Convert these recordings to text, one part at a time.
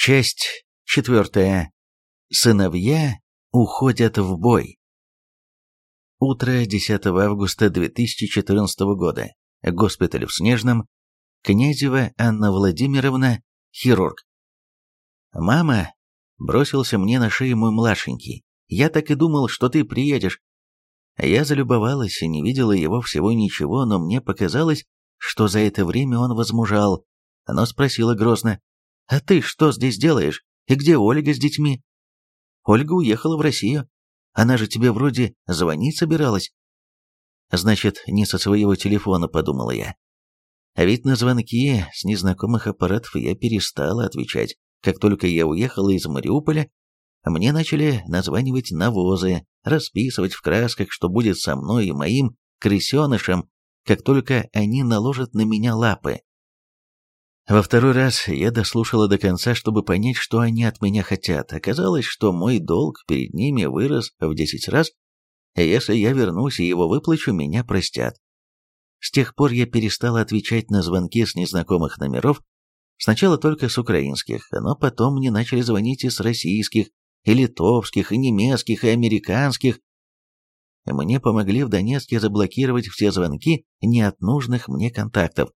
Часть четвертая. Сыновья уходят в бой. Утро 10 августа 2014 года. Госпиталь в Снежном. Князева Анна Владимировна, хирург. «Мама!» — бросился мне на шею мой младшенький. «Я так и думал, что ты приедешь». Я залюбовалась и не видела его всего ничего, но мне показалось, что за это время он возмужал. Оно спросила грозно, «А ты что здесь делаешь? И где Ольга с детьми?» «Ольга уехала в Россию. Она же тебе вроде звонить собиралась». «Значит, не со своего телефона», — подумала я. А ведь на звонки с незнакомых аппаратов я перестала отвечать. Как только я уехала из Мариуполя, мне начали названивать навозы, расписывать в красках, что будет со мной и моим крысенышем, как только они наложат на меня лапы. Во второй раз я дослушала до конца, чтобы понять, что они от меня хотят. Оказалось, что мой долг перед ними вырос в десять раз, и если я вернусь и его выплачу, меня простят. С тех пор я перестала отвечать на звонки с незнакомых номеров, сначала только с украинских, но потом мне начали звонить и с российских, и литовских, и немецких, и американских. Мне помогли в Донецке заблокировать все звонки не от нужных мне контактов.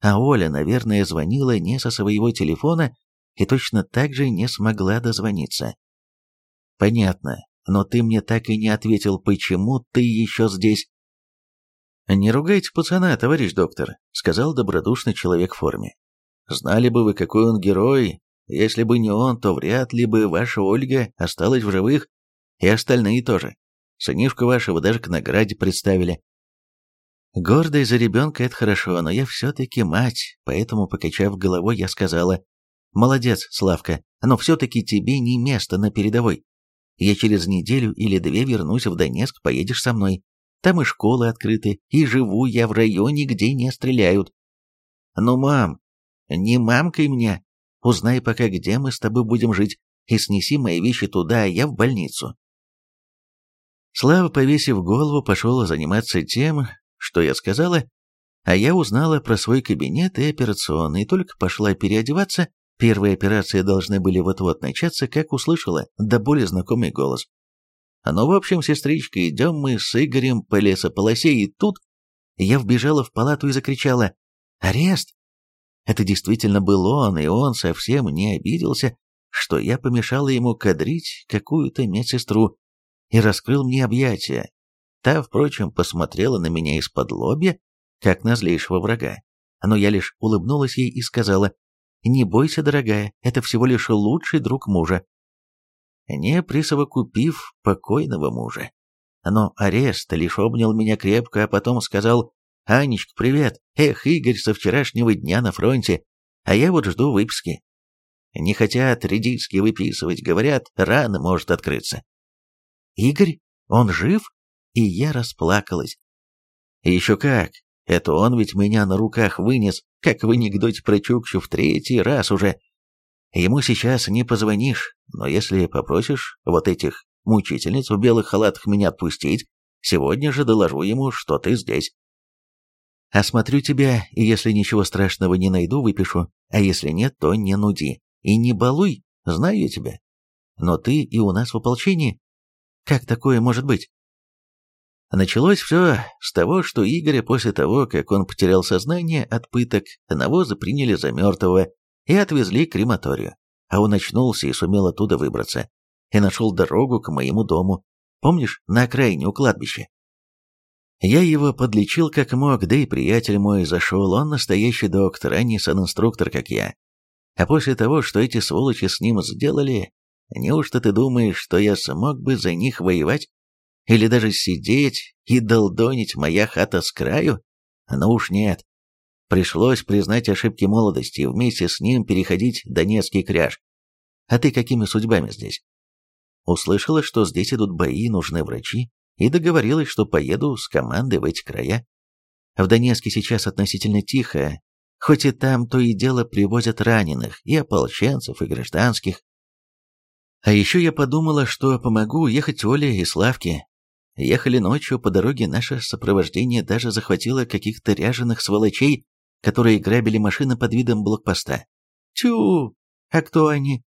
А Оля, наверное, звонила не со своего телефона и точно так же не смогла дозвониться. Понятно, но ты мне так и не ответил, почему ты еще здесь. «Не ругайте пацана, товарищ доктор», — сказал добродушный человек в форме. «Знали бы вы, какой он герой. Если бы не он, то вряд ли бы ваша Ольга осталась в живых, и остальные тоже. Сынишку вашего даже к награде представили. Гордой за ребенка это хорошо, но я все-таки мать, поэтому, покачав головой, я сказала, «Молодец, Славка, но все-таки тебе не место на передовой. Я через неделю или две вернусь в Донецк, поедешь со мной. Там и школы открыты, и живу я в районе, где не стреляют». «Ну, мам, не мамкой мне. Узнай пока, где мы с тобой будем жить, и снеси мои вещи туда, а я в больницу». Слава, повесив голову, пошел заниматься тем, что я сказала, а я узнала про свой кабинет и операционный, только пошла переодеваться, первые операции должны были вот-вот начаться, как услышала до боли знакомый голос. «Ну, в общем, сестричка, идем мы с Игорем по лесополосе, и тут...» Я вбежала в палату и закричала «Арест!» Это действительно был он, и он совсем не обиделся, что я помешала ему кадрить какую-то медсестру и раскрыл мне объятия, Та, впрочем, посмотрела на меня из-под лобья, как на злейшего врага. Но я лишь улыбнулась ей и сказала, «Не бойся, дорогая, это всего лишь лучший друг мужа». Не присовокупив покойного мужа. Но арест лишь обнял меня крепко, а потом сказал, «Анечка, привет! Эх, Игорь со вчерашнего дня на фронте, а я вот жду выписки». Не хотят редиски выписывать, говорят, рано может открыться. «Игорь? Он жив?» И я расплакалась. Еще как, это он ведь меня на руках вынес, как в анекдоте про Чукчу в третий раз уже. Ему сейчас не позвонишь, но если попросишь вот этих мучительниц в белых халатах меня отпустить, сегодня же доложу ему, что ты здесь. Осмотрю тебя, и если ничего страшного не найду, выпишу, а если нет, то не нуди. И не балуй, знаю я тебя. Но ты и у нас в ополчении. Как такое может быть? Началось все с того, что Игоря после того, как он потерял сознание от пыток, навозы приняли за мертвого и отвезли к крематорию. А он очнулся и сумел оттуда выбраться. И нашел дорогу к моему дому. Помнишь, на окраине у кладбища? Я его подлечил как мог, да и приятель мой зашел, он настоящий доктор, а не санинструктор, как я. А после того, что эти сволочи с ним сделали, неужто ты думаешь, что я смог бы за них воевать? Или даже сидеть и долдонить моя хата с краю? Ну уж нет. Пришлось признать ошибки молодости и вместе с ним переходить Донецкий кряж. А ты какими судьбами здесь? Услышала, что здесь идут бои, нужны врачи, и договорилась, что поеду с командой в эти края. В Донецке сейчас относительно тихо, хоть и там то и дело привозят раненых, и ополченцев, и гражданских. А еще я подумала, что помогу уехать Оле и Славке, Ехали ночью, по дороге наше сопровождение даже захватило каких-то ряженых сволочей, которые грабили машины под видом блокпоста. Тю! А кто они?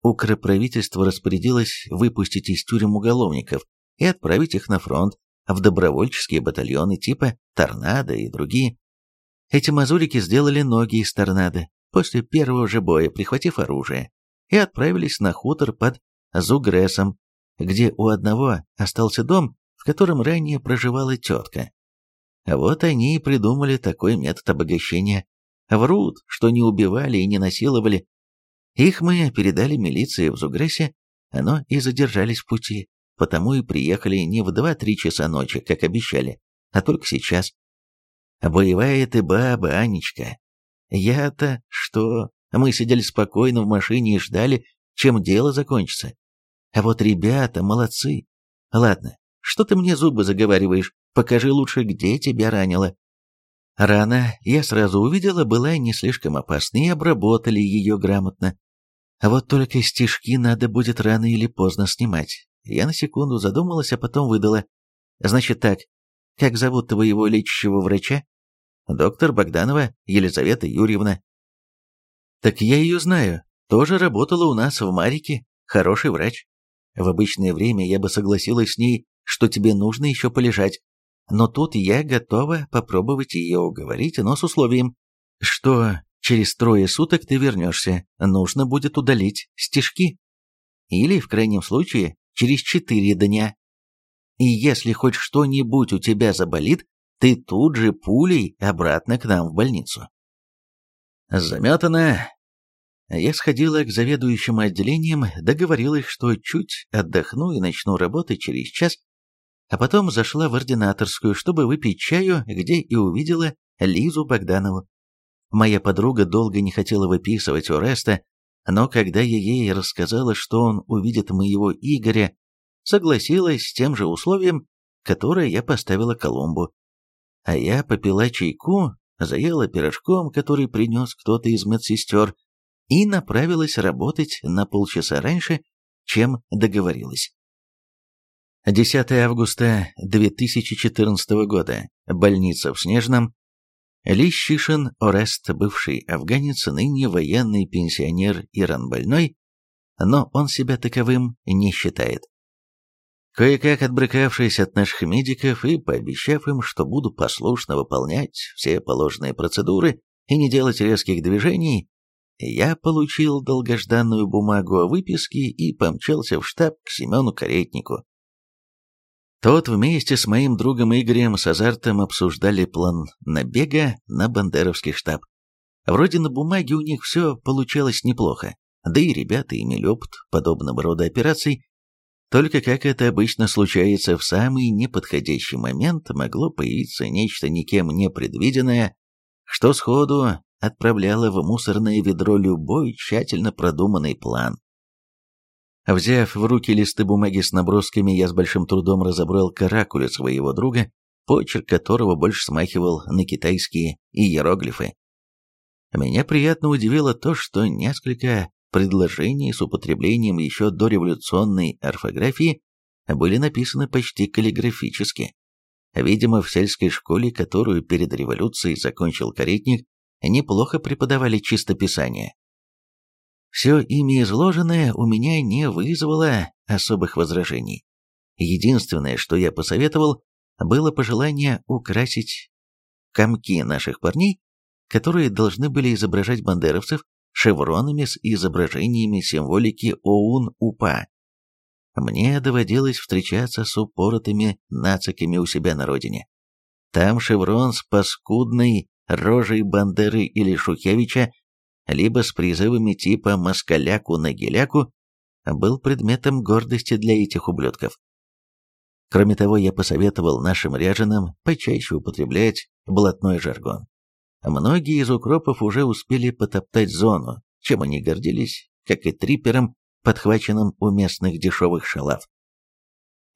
Укроправительство распорядилось выпустить из тюрем уголовников и отправить их на фронт, в добровольческие батальоны типа «Торнадо» и другие. Эти мазурики сделали ноги из «Торнадо» после первого же боя, прихватив оружие, и отправились на хутор под Зугресом, где у одного остался дом, в котором ранее проживала тетка. Вот они и придумали такой метод обогащения. Врут, что не убивали и не насиловали. Их мы передали милиции в Зугресе, но и задержались в пути потому и приехали не в два-три часа ночи, как обещали, а только сейчас. Боевая ты баба, Анечка. Я-то что? Мы сидели спокойно в машине и ждали, чем дело закончится. А вот ребята молодцы. Ладно, что ты мне зубы заговариваешь? Покажи лучше, где тебя ранило. Рана, я сразу увидела, была не слишком опасной, и обработали ее грамотно. А вот только стежки надо будет рано или поздно снимать. Я на секунду задумалась, а потом выдала. «Значит так, как зовут твоего лечащего врача?» «Доктор Богданова Елизавета Юрьевна». «Так я ее знаю. Тоже работала у нас в Марике. Хороший врач. В обычное время я бы согласилась с ней, что тебе нужно еще полежать. Но тут я готова попробовать ее уговорить, но с условием, что через трое суток ты вернешься, нужно будет удалить стежки. Или, в крайнем случае, через четыре дня. И если хоть что-нибудь у тебя заболит, ты тут же пулей обратно к нам в больницу. Заметано. Я сходила к заведующим отделением, договорилась, что чуть отдохну и начну работать через час, а потом зашла в ординаторскую, чтобы выпить чаю, где и увидела Лизу Богданову. Моя подруга долго не хотела выписывать Ореста, но когда я ей рассказала, что он увидит моего Игоря, согласилась с тем же условием, которое я поставила Колумбу. А я попила чайку, заела пирожком, который принес кто-то из медсестер, и направилась работать на полчаса раньше, чем договорилась. 10 августа 2014 года. Больница в Снежном, ли Щишин Орест, бывший афганец, ныне военный пенсионер Иран-больной, но он себя таковым не считает. Кое-как отбрыкавшись от наших медиков и пообещав им, что буду послушно выполнять все положенные процедуры и не делать резких движений, я получил долгожданную бумагу о выписке и помчался в штаб к Семену Каретнику. Тот вместе с моим другом Игорем с азартом обсуждали план набега на Бандеровский штаб. Вроде на бумаге у них все получалось неплохо, да и ребята имели опыт подобного рода операций, только как это обычно случается в самый неподходящий момент, могло появиться нечто никем не предвиденное, что сходу отправляло в мусорное ведро любой тщательно продуманный план. Взяв в руки листы бумаги с набросками, я с большим трудом разобрал каракули своего друга, почерк которого больше смахивал на китайские иероглифы. Меня приятно удивило то, что несколько предложений с употреблением еще дореволюционной орфографии были написаны почти каллиграфически. Видимо, в сельской школе, которую перед революцией закончил каретник, неплохо преподавали чистописание. Все ими изложенное у меня не вызвало особых возражений. Единственное, что я посоветовал, было пожелание украсить комки наших парней, которые должны были изображать бандеровцев, шевронами с изображениями символики ОУН-УПА. Мне доводилось встречаться с упоротыми нациками у себя на родине. Там шеврон с паскудной рожей Бандеры или Шухевича либо с призывами типа «москаляку на геляку» был предметом гордости для этих ублюдков. Кроме того, я посоветовал нашим ряженым почаще употреблять блатной жаргон. Многие из укропов уже успели потоптать зону, чем они гордились, как и трипером, подхваченным у местных дешевых шалав.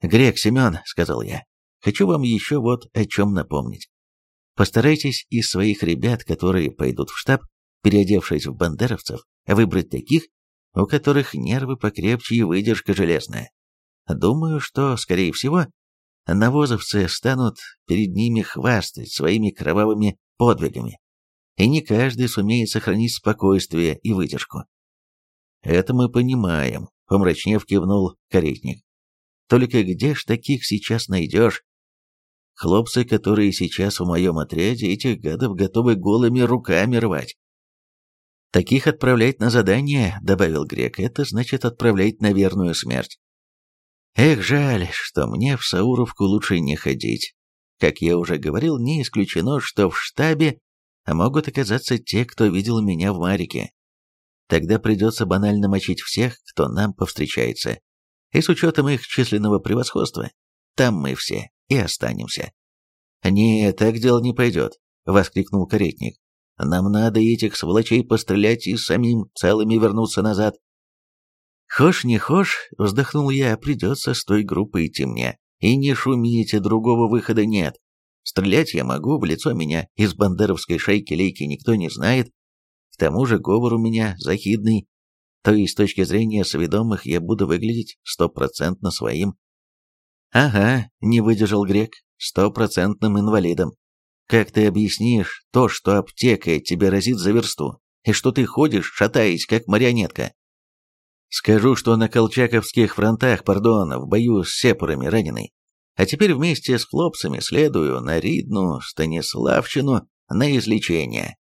«Грек, Семен», — сказал я, — «хочу вам еще вот о чем напомнить. Постарайтесь из своих ребят, которые пойдут в штаб, переодевшись в бандеровцев, выбрать таких, у которых нервы покрепче и выдержка железная. Думаю, что, скорее всего, навозовцы станут перед ними хвастать своими кровавыми подвигами, и не каждый сумеет сохранить спокойствие и выдержку. «Это мы понимаем», — помрачнев кивнул каретник. «Только где ж таких сейчас найдешь? Хлопцы, которые сейчас в моем отряде, этих гадов готовы голыми руками рвать. «Таких отправлять на задание», — добавил Грек, — «это значит отправлять на верную смерть». Эх, жаль, что мне в Сауровку лучше не ходить. Как я уже говорил, не исключено, что в штабе могут оказаться те, кто видел меня в Марике. Тогда придется банально мочить всех, кто нам повстречается. И с учетом их численного превосходства, там мы все и останемся. «Не, так дело не пойдет», — воскликнул каретник. «Нам надо этих сволочей пострелять и самим целыми вернуться назад». «Хошь не хошь», — вздохнул я, — «придется с той группой идти мне. И не шумите, другого выхода нет. Стрелять я могу, в лицо меня из бандеровской шейки-лейки никто не знает. К тому же говор у меня захидный, то есть с точки зрения сведомых я буду выглядеть стопроцентно своим. «Ага», — не выдержал грек, — «стопроцентным инвалидом. Как ты объяснишь то, что аптека тебе разит за версту, и что ты ходишь, шатаясь, как марионетка?» «Скажу, что на колчаковских фронтах, пардон, в бою с сепарами раненый, а теперь вместе с хлопцами следую на Ридну, Станиславчину, на излечение.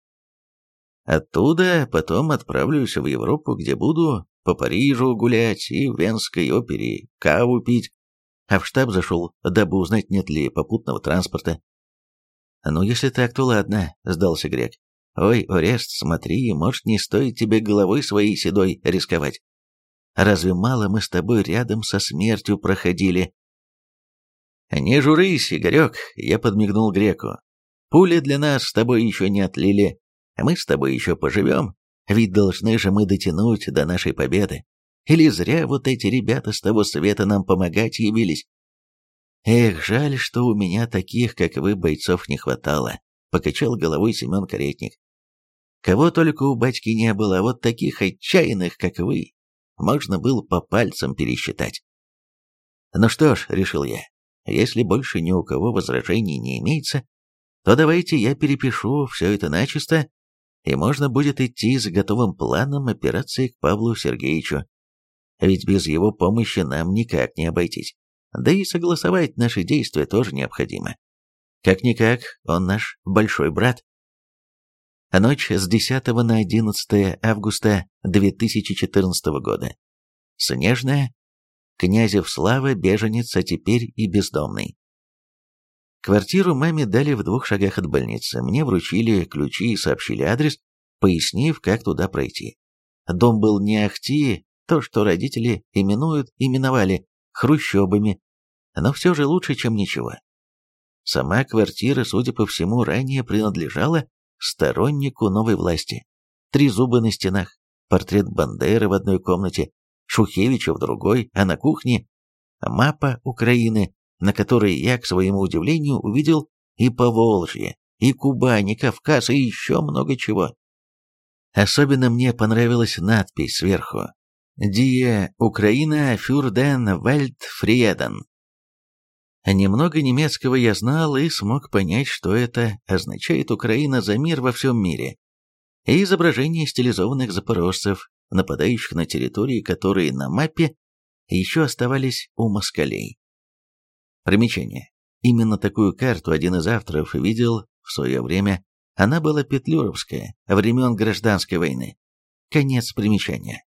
Оттуда потом отправлюсь в Европу, где буду по Парижу гулять и в Венской опере каву пить, а в штаб зашел, дабы узнать, нет ли попутного транспорта. «Ну, если так, то ладно», — сдался Грек. «Ой, Орест, смотри, может, не стоит тебе головой своей седой рисковать. Разве мало мы с тобой рядом со смертью проходили?» «Не журись, Игорек», — я подмигнул Греку. «Пули для нас с тобой еще не отлили, мы с тобой еще поживем, ведь должны же мы дотянуть до нашей победы. Или зря вот эти ребята с того света нам помогать явились? Эх, жаль, что у меня таких, как вы, бойцов не хватало, покачал головой Семен Каретник. Кого только у батьки не было, а вот таких отчаянных, как вы, можно было по пальцам пересчитать. Ну что ж, решил я, если больше ни у кого возражений не имеется, то давайте я перепишу все это начисто, и можно будет идти с готовым планом операции к Павлу Сергеевичу ведь без его помощи нам никак не обойтись. Да и согласовать наши действия тоже необходимо. Как-никак, он наш большой брат. Ночь с 10 на 11 августа 2014 года. Снежная. Князев Слава, беженец, а теперь и бездомный. Квартиру маме дали в двух шагах от больницы. Мне вручили ключи и сообщили адрес, пояснив, как туда пройти. Дом был не ахти, то, что родители именуют, именовали хрущобами, но все же лучше, чем ничего. Сама квартира, судя по всему, ранее принадлежала стороннику новой власти. Три зуба на стенах, портрет Бандеры в одной комнате, Шухевича в другой, а на кухне мапа Украины, на которой я, к своему удивлению, увидел и Поволжье, и Кубань, и Кавказ, и еще много чего. Особенно мне понравилась надпись сверху Die Украина für den Weltfrieden. Немного немецкого я знал и смог понять, что это означает «Украина за мир во всем мире». И изображение стилизованных запорожцев, нападающих на территории, которые на мапе еще оставались у москалей. Примечание. Именно такую карту один из авторов видел в свое время. Она была петлюровская, времен гражданской войны. Конец примечания.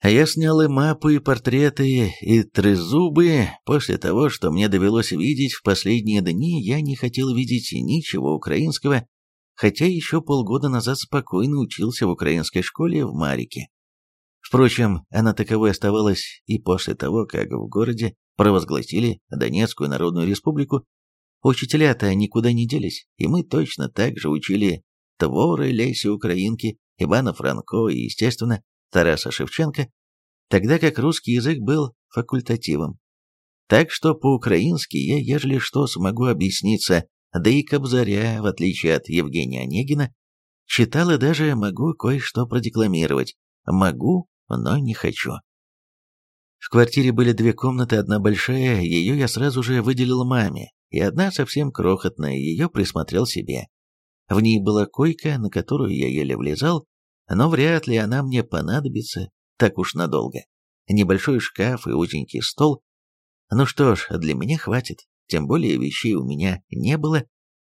А я снял и мапы, и портреты, и трезубы. После того, что мне довелось видеть в последние дни, я не хотел видеть ничего украинского, хотя еще полгода назад спокойно учился в украинской школе в Марике. Впрочем, она таковой оставалась и после того, как в городе провозгласили Донецкую Народную Республику. Учителя-то никуда не делись, и мы точно так же учили творы Леси Украинки, Ивана Франко и, естественно, Тараса Шевченко, тогда как русский язык был факультативом. Так что по-украински я, ежели что, смогу объясниться, да и Кобзаря, в отличие от Евгения Онегина, читал и даже могу кое-что продекламировать. Могу, но не хочу. В квартире были две комнаты, одна большая, ее я сразу же выделил маме, и одна совсем крохотная, ее присмотрел себе. В ней была койка, на которую я еле влезал, но вряд ли она мне понадобится так уж надолго. Небольшой шкаф и узенький стол. Ну что ж, для меня хватит, тем более вещей у меня не было.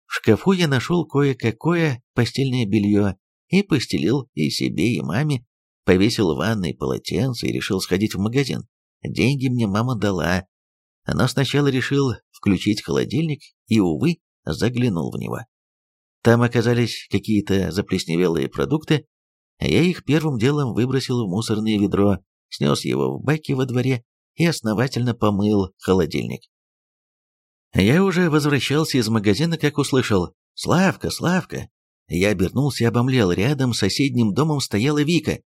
В шкафу я нашел кое-какое постельное белье и постелил и себе, и маме, повесил ванной полотенце и решил сходить в магазин. Деньги мне мама дала, но сначала решил включить холодильник и, увы, заглянул в него. Там оказались какие-то заплесневелые продукты, я их первым делом выбросил в мусорное ведро, снес его в баке во дворе и основательно помыл холодильник. Я уже возвращался из магазина, как услышал «Славка, Славка!». Я обернулся и обомлел, рядом с соседним домом стояла Вика.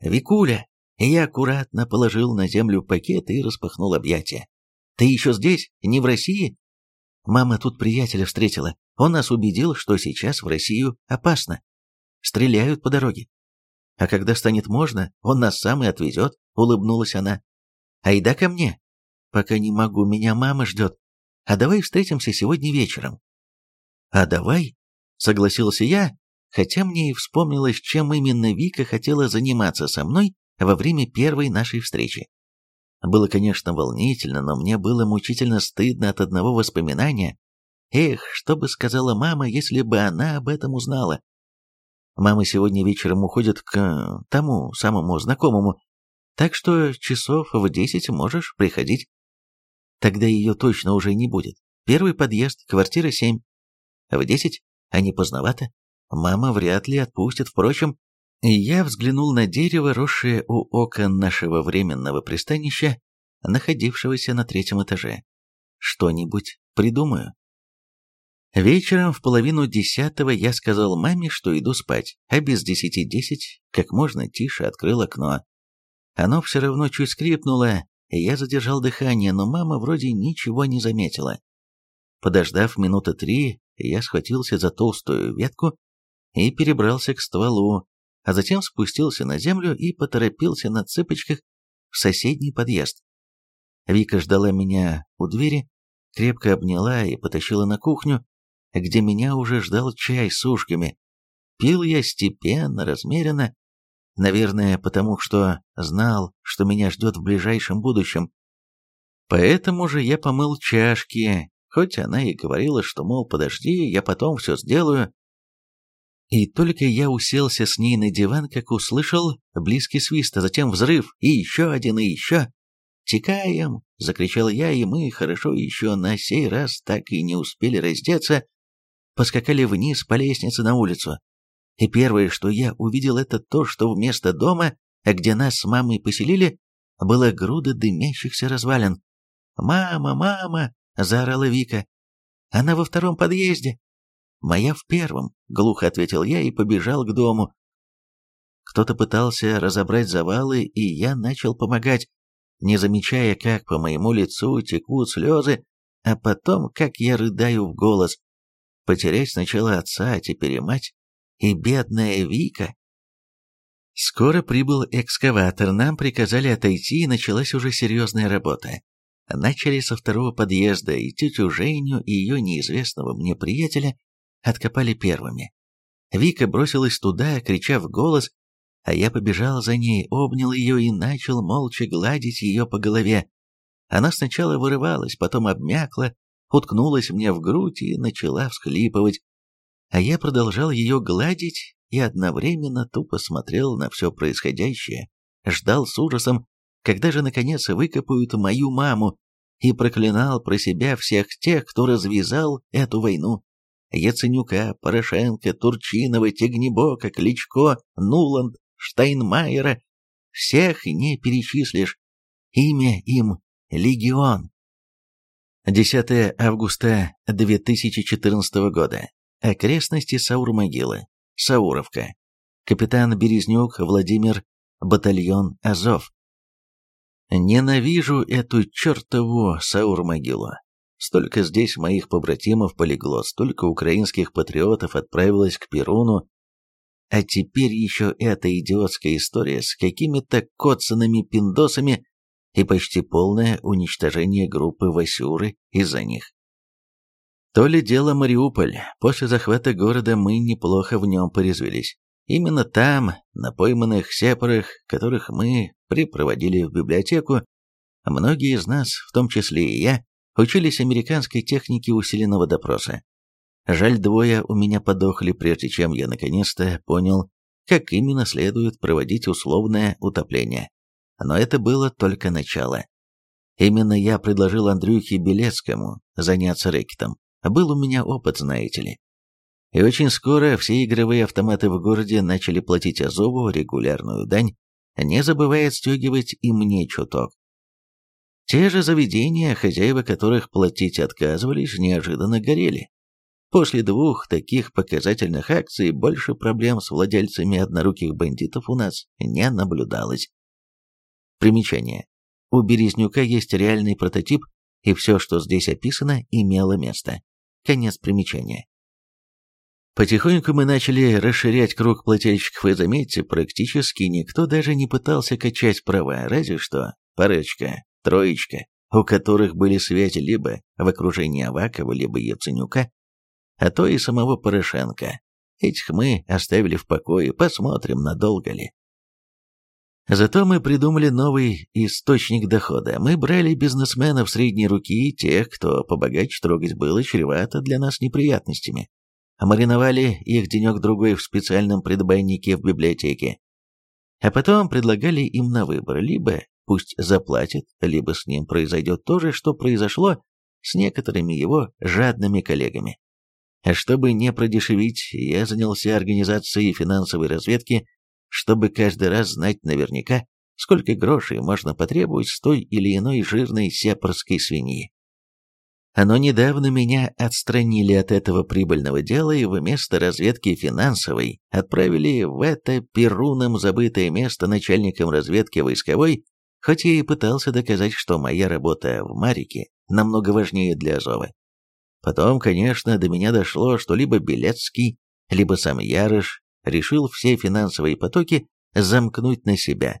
«Викуля!» Я аккуратно положил на землю пакет и распахнул объятия. «Ты еще здесь? Не в России?» Мама тут приятеля встретила. Он нас убедил, что сейчас в Россию опасно. Стреляют по дороге. А когда станет можно, он нас сам и отвезет, улыбнулась она. Айда ко мне. Пока не могу, меня мама ждет. А давай встретимся сегодня вечером. А давай, согласился я, хотя мне и вспомнилось, чем именно Вика хотела заниматься со мной во время первой нашей встречи. Было, конечно, волнительно, но мне было мучительно стыдно от одного воспоминания. Эх, что бы сказала мама, если бы она об этом узнала. Мама сегодня вечером уходит к тому самому знакомому, так что часов в десять можешь приходить. Тогда ее точно уже не будет. Первый подъезд, квартира семь. В десять? А не поздновато? Мама вряд ли отпустит, впрочем. Я взглянул на дерево, росшее у окон нашего временного пристанища, находившегося на третьем этаже. Что-нибудь придумаю. Вечером в половину десятого я сказал маме, что иду спать, а без десяти десять как можно тише открыл окно. Оно все равно чуть скрипнуло, и я задержал дыхание, но мама вроде ничего не заметила. Подождав минуты три, я схватился за толстую ветку и перебрался к стволу, а затем спустился на землю и поторопился на цыпочках в соседний подъезд. Вика ждала меня у двери, крепко обняла и потащила на кухню, где меня уже ждал чай с ушками. Пил я степенно, размеренно, наверное, потому что знал, что меня ждет в ближайшем будущем. Поэтому же я помыл чашки, хоть она и говорила, что, мол, подожди, я потом все сделаю. И только я уселся с ней на диван, как услышал близкий свист, а затем взрыв, и еще один, и еще. «Текаем!» — закричал я, и мы, хорошо еще на сей раз так и не успели раздеться, поскакали вниз по лестнице на улицу. И первое, что я увидел, это то, что вместо дома, где нас с мамой поселили, была груда дымящихся развалин. «Мама, мама!» — заорала Вика. «Она во втором подъезде!» «Моя в первом», — глухо ответил я и побежал к дому. Кто-то пытался разобрать завалы, и я начал помогать, не замечая, как по моему лицу текут слезы, а потом, как я рыдаю в голос потерять сначала отца, а теперь и мать, и бедная Вика. Скоро прибыл экскаватор, нам приказали отойти, и началась уже серьезная работа. Начали со второго подъезда, и тетю Женю и ее неизвестного мне приятеля откопали первыми. Вика бросилась туда, крича в голос, а я побежал за ней, обнял ее и начал молча гладить ее по голове. Она сначала вырывалась, потом обмякла, уткнулась мне в грудь и начала всхлипывать, а я продолжал ее гладить и одновременно тупо смотрел на все происходящее, ждал с ужасом, когда же наконец выкопают мою маму, и проклинал про себя всех тех, кто развязал эту войну. Яценюка, Порошенко, Турчинова, Тегнебока, Кличко, Нуланд, Штайнмайера. Всех не перечислишь. Имя им — Легион. 10 августа 2014 года. Окрестности Саур-могилы. Сауровка. Капитан Березнюк Владимир, батальон Азов. Ненавижу эту чертову Саур-могилу. Столько здесь моих побратимов полегло, столько украинских патриотов отправилось к Перуну, а теперь еще эта идиотская история с какими-то коцанными пиндосами и почти полное уничтожение группы Васюры из-за них. То ли дело Мариуполь. После захвата города мы неплохо в нем порезвились. Именно там, на пойманных сепарах, которых мы припроводили в библиотеку, многие из нас, в том числе и я, учились американской технике усиленного допроса. Жаль, двое у меня подохли, прежде чем я наконец-то понял, как именно следует проводить условное утопление. Но это было только начало. Именно я предложил Андрюхе Белецкому заняться рэкетом. Был у меня опыт, знаете ли. И очень скоро все игровые автоматы в городе начали платить Азову регулярную дань, не забывая отстегивать и мне чуток. Те же заведения, хозяева которых платить отказывались, неожиданно горели. После двух таких показательных акций больше проблем с владельцами одноруких бандитов у нас не наблюдалось. Примечание. У Березнюка есть реальный прототип, и все, что здесь описано, имело место. Конец примечания. Потихоньку мы начали расширять круг плательщиков, и заметьте, практически никто даже не пытался качать права, разве что парочка, троечка, у которых были связи либо в окружении Авакова, либо Яценюка, а то и самого Порошенко. Этих мы оставили в покое, посмотрим, надолго ли. Зато мы придумали новый источник дохода. Мы брали бизнесменов средней руки, тех, кто побогаче трогать было чревато для нас неприятностями мариновали их денек-другой в специальном предбаннике в библиотеке. А потом предлагали им на выбор, либо пусть заплатит, либо с ним произойдет то же, что произошло с некоторыми его жадными коллегами. А чтобы не продешевить, я занялся организацией финансовой разведки, чтобы каждый раз знать наверняка, сколько грошей можно потребовать с той или иной жирной сепарской свиньи. Но недавно меня отстранили от этого прибыльного дела и вместо разведки финансовой отправили в это перуном забытое место начальником разведки войсковой, хоть я и пытался доказать, что моя работа в Марике намного важнее для Азова. Потом, конечно, до меня дошло, что либо Белецкий, либо сам Ярыш решил все финансовые потоки замкнуть на себя.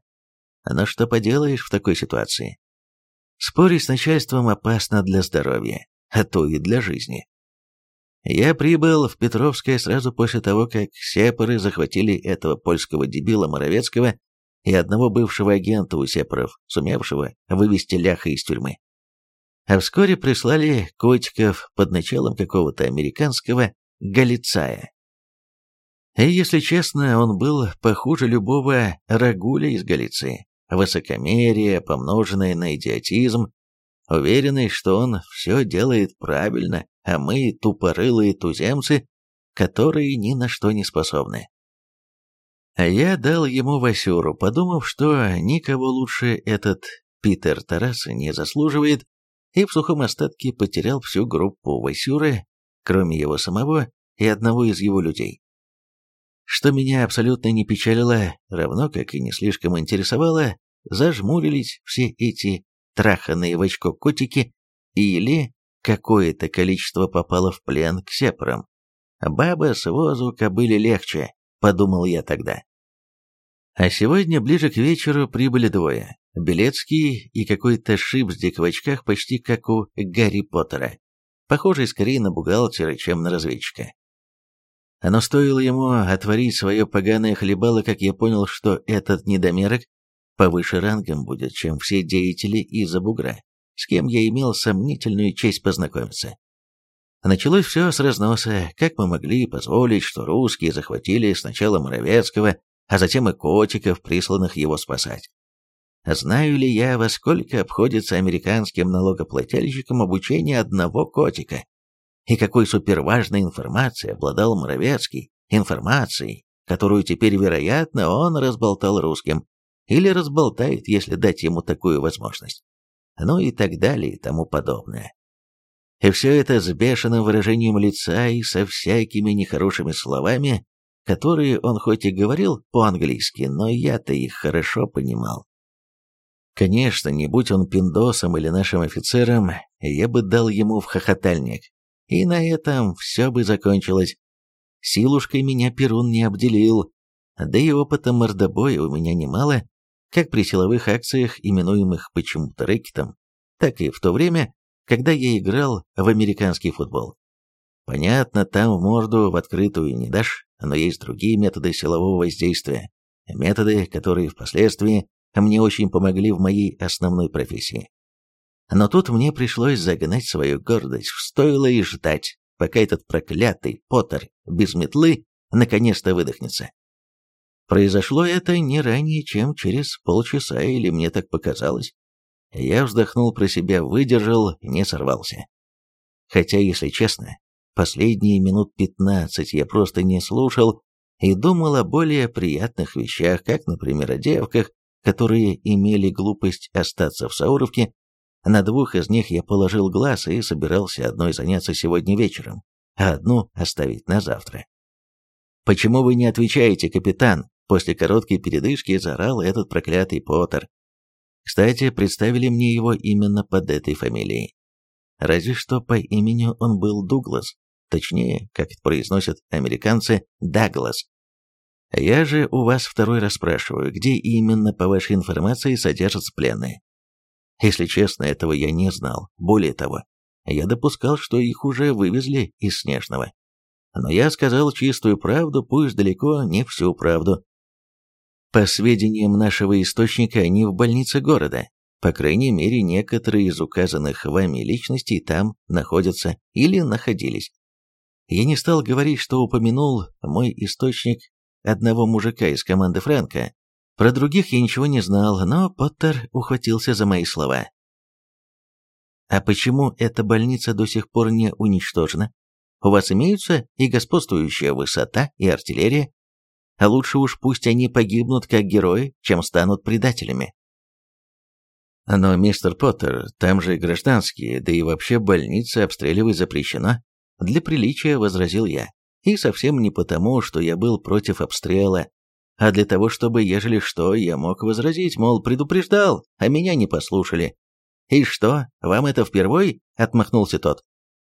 Но что поделаешь в такой ситуации? Спорить с начальством опасно для здоровья, а то и для жизни. Я прибыл в Петровское сразу после того, как сепары захватили этого польского дебила Моровецкого и одного бывшего агента у сепаров, сумевшего вывести ляха из тюрьмы. А вскоре прислали котиков под началом какого-то американского Галицая. И, если честно, он был похуже любого рагуля из Галиции высокомерие, помноженное на идиотизм, уверенный, что он все делает правильно, а мы тупорылые туземцы, которые ни на что не способны. А я дал ему Васюру, подумав, что никого лучше этот Питер Тарас не заслуживает, и в сухом остатке потерял всю группу Васюры, кроме его самого и одного из его людей. Что меня абсолютно не печалило, равно как и не слишком интересовало, зажмурились все эти траханные в очко котики или какое-то количество попало в плен к сепарам. Баба с возу кобыли легче, подумал я тогда. А сегодня ближе к вечеру прибыли двое. Белецкий и какой-то шипздик в очках почти как у Гарри Поттера, похожий скорее на бухгалтера, чем на разведчика. Но стоило ему отворить свое поганое хлебало, как я понял, что этот недомерок повыше рангом будет, чем все деятели из-за бугра, с кем я имел сомнительную честь познакомиться. Началось все с разноса, как мы могли позволить, что русские захватили сначала Моровецкого, а затем и котиков, присланных его спасать. Знаю ли я, во сколько обходится американским налогоплательщикам обучение одного котика? И какой суперважной информацией обладал Моровецкий, информацией, которую теперь, вероятно, он разболтал русским, или разболтает, если дать ему такую возможность. Ну и так далее и тому подобное. И все это с бешеным выражением лица и со всякими нехорошими словами, которые он хоть и говорил по-английски, но я-то их хорошо понимал. Конечно, не будь он пиндосом или нашим офицером, я бы дал ему в хохотальник, и на этом все бы закончилось. Силушкой меня Перун не обделил, да и опыта мордобоя у меня немало, как при силовых акциях, именуемых почему-то рэкетом, так и в то время, когда я играл в американский футбол. Понятно, там в морду в открытую не дашь, но есть другие методы силового воздействия, методы, которые впоследствии мне очень помогли в моей основной профессии. Но тут мне пришлось загнать свою гордость в стойло и ждать, пока этот проклятый Поттер без метлы наконец-то выдохнется. Произошло это не ранее, чем через полчаса, или мне так показалось. Я вздохнул про себя, выдержал, не сорвался. Хотя, если честно, последние минут пятнадцать я просто не слушал и думал о более приятных вещах, как, например, о девках, которые имели глупость остаться в Сауровке. На двух из них я положил глаз и собирался одной заняться сегодня вечером, а одну оставить на завтра. «Почему вы не отвечаете, капитан?» После короткой передышки заорал этот проклятый Поттер. Кстати, представили мне его именно под этой фамилией. Разве что по имени он был Дуглас, точнее, как это произносят американцы, Даглас. Я же у вас второй раз спрашиваю, где именно, по вашей информации, содержатся пленные? Если честно, этого я не знал. Более того, я допускал, что их уже вывезли из Снежного. Но я сказал чистую правду, пусть далеко не всю правду. По сведениям нашего источника, они в больнице города. По крайней мере, некоторые из указанных вами личностей там находятся или находились. Я не стал говорить, что упомянул мой источник одного мужика из команды Фрэнка. Про других я ничего не знал, но Поттер ухватился за мои слова. «А почему эта больница до сих пор не уничтожена? У вас имеются и господствующая высота, и артиллерия, а лучше уж пусть они погибнут как герои, чем станут предателями. Но, мистер Поттер, там же гражданские, да и вообще больницы обстреливать запрещено. Для приличия возразил я. И совсем не потому, что я был против обстрела, а для того, чтобы, ежели что, я мог возразить, мол, предупреждал, а меня не послушали. «И что, вам это впервой?» — отмахнулся тот.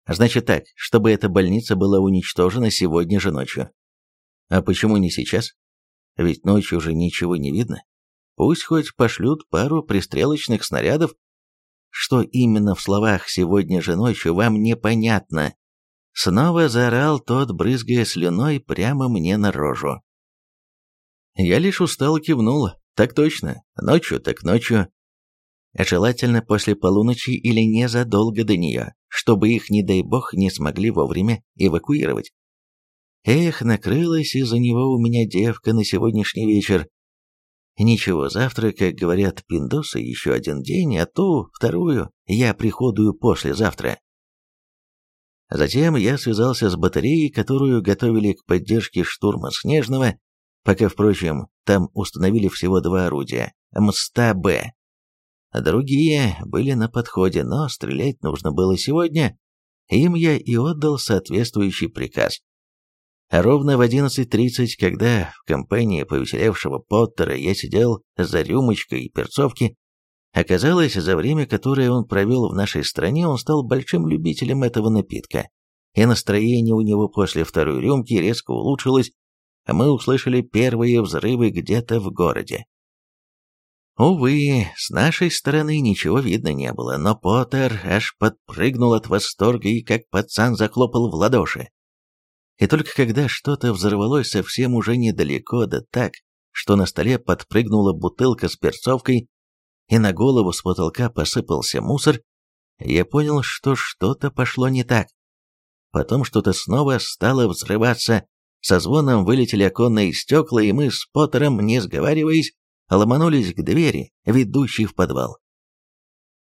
«Значит так, чтобы эта больница была уничтожена сегодня же ночью. А почему не сейчас? Ведь ночью уже ничего не видно. Пусть хоть пошлют пару пристрелочных снарядов. Что именно в словах «сегодня же ночью» вам непонятно. Снова заорал тот, брызгая слюной прямо мне на рожу. Я лишь устал кивнул. Так точно, ночью так ночью. Желательно после полуночи или незадолго до нее, чтобы их, не дай бог, не смогли вовремя эвакуировать. Эх, накрылась из-за него у меня девка на сегодняшний вечер. Ничего, завтра, как говорят пиндосы, еще один день, а ту, вторую, я приходую послезавтра. Затем я связался с батареей, которую готовили к поддержке штурма Снежного, пока, впрочем, там установили всего два орудия – МСТА-Б. Другие были на подходе, но стрелять нужно было сегодня. Им я и отдал соответствующий приказ. Ровно в 11.30, когда в компании повеселевшего Поттера я сидел за рюмочкой перцовки, оказалось, за время, которое он провел в нашей стране, он стал большим любителем этого напитка, и настроение у него после второй рюмки резко улучшилось, мы услышали первые взрывы где-то в городе. Увы, с нашей стороны ничего видно не было, но Поттер аж подпрыгнул от восторга и как пацан захлопал в ладоши. И только когда что-то взорвалось совсем уже недалеко, да так, что на столе подпрыгнула бутылка с перцовкой, и на голову с потолка посыпался мусор, я понял, что что-то пошло не так. Потом что-то снова стало взрываться, со звоном вылетели оконные стекла, и мы с Поттером, не сговариваясь, ломанулись к двери, ведущей в подвал.